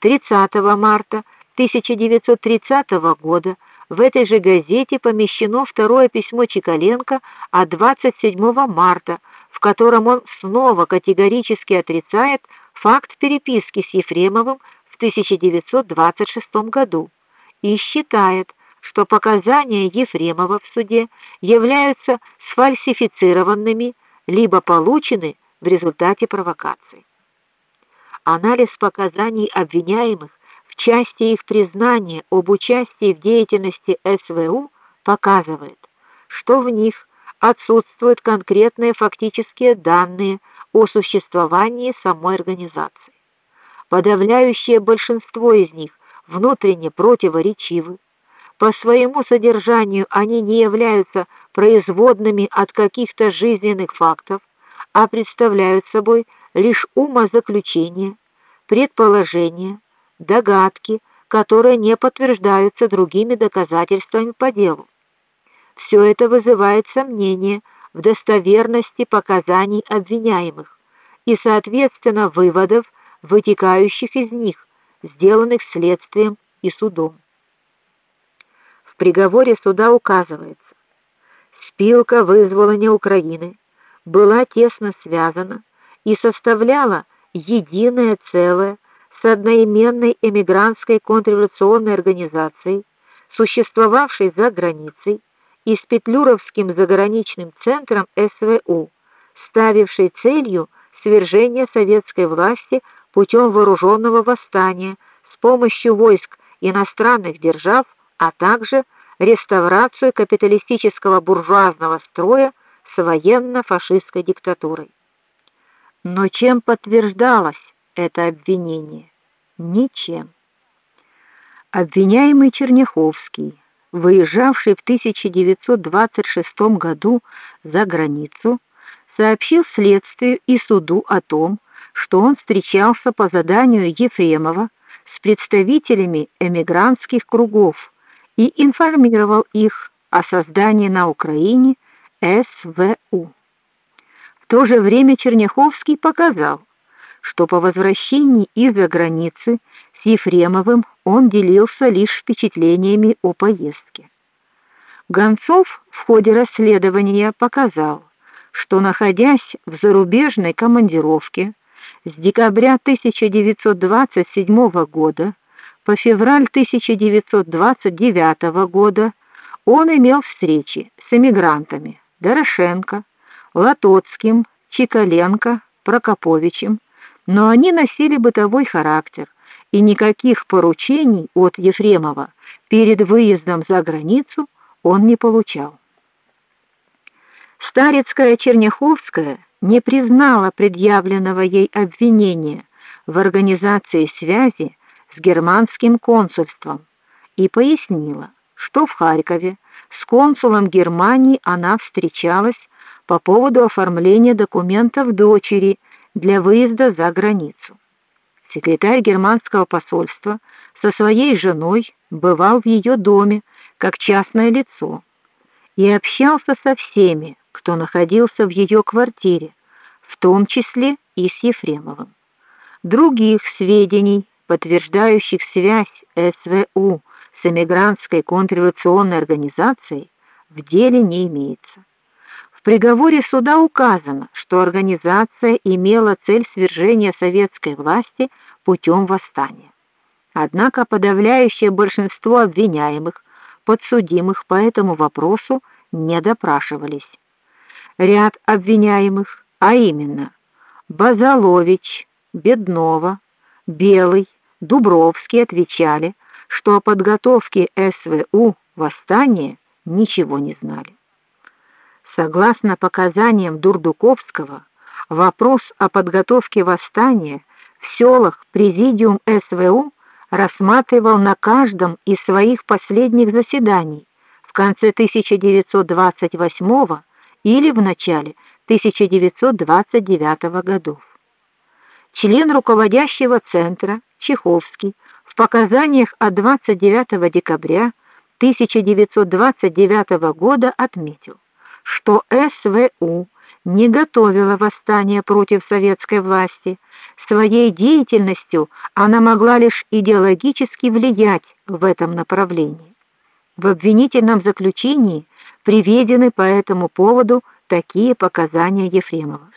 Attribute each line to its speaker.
Speaker 1: 30 марта 1930 года в этой же газете помещено второе письмо Чекаленко от 27 марта, в котором он снова категорически отрицает факт переписки с Ефремовым в 1926 году и считает, что показания Ефремова в суде являются сфальсифицированными либо получены в результате провокаций. Анализ показаний обвиняемых в части их признания об участии в деятельности СВУ показывает, что в них отсутствуют конкретные фактические данные о существовании самой организации. Подавляющее большинство из них внутренне противоречивы. По своему содержанию они не являются производными от каких-то жизненных фактов, а представляют собой лишь умозаключения, предположения, догадки, которые не подтверждаются другими доказательствами по делу. Все это вызывает сомнения в достоверности показаний обвиняемых и, соответственно, выводов, вытекающих из них, сделанных следствием и судом. В приговоре суда указывается: спилка вызволения Украины была тесно связана и составляла единое целое с одноименной эмигрантской контрреволюционной организацией, существовавшей за границей, и с Петлюровским заграничным центром СВУ, ставившей целью свержение советской власти путем вооруженного восстания с помощью войск иностранных держав, а также реставрацию капиталистического буржуазного строя с военно-фашистской диктатурой. Но чем подтверждалось это обвинение? Ничем. Обвиняемый Черняховский, выезжавший в 1926 году за границу, сообщил следствию и суду о том, что он встречался по заданию Ефремова с представителями эмигрантских кругов и информировал их о создании на Украине СВУ. В то же время Черняховский показал, что по возвращении из-за границы с Ефремовым он делился лишь впечатлениями о поездке. Гонцов в ходе расследования показал, что находясь в зарубежной командировке с декабря 1927 года по февраль 1929 года он имел встречи с эмигрантами Дорошенко, Латоцким, Чикаленко, Прокоповичем, но они носили бытовой характер, и никаких поручений от Ефремова перед выездом за границу он не получал. Старецкая Черняховская не признала предъявленного ей обвинения в организации связи с германским консульством и пояснила, что в Харькове с консулом Германии она встречалась по поводу оформления документов дочери для выезда за границу. Секретарь германского посольства со своей женой бывал в ее доме как частное лицо и общался со всеми, кто находился в ее квартире, в том числе и с Ефремовым. Других сведений, подтверждающих связь СВУ с эмигрантской контрреволюционной организацией, в деле не имеется. В приговоре суда указано, что организация имела цель свержения советской власти путем восстания. Однако подавляющее большинство обвиняемых, подсудимых по этому вопросу не допрашивались. Ряд обвиняемых, а именно Базалович, Беднова, Белый, Дубровский отвечали, что о подготовке СВУ восстания ничего не знали. Согласно показаниям Дурдуковского, вопрос о подготовке восстания в селах президиум СВУ рассматривал на каждом из своих последних заседаний в конце 1928 или в начале 1929 годов. Член руководящего центра Чеховский в показаниях от 29 декабря 1929 года отметил, что СВУ не готовила восстание против советской власти. Своей деятельностью она могла лишь идеологически влиять в этом направлении. В обвинительном заключении приведены по этому поводу такие показания Ефремова.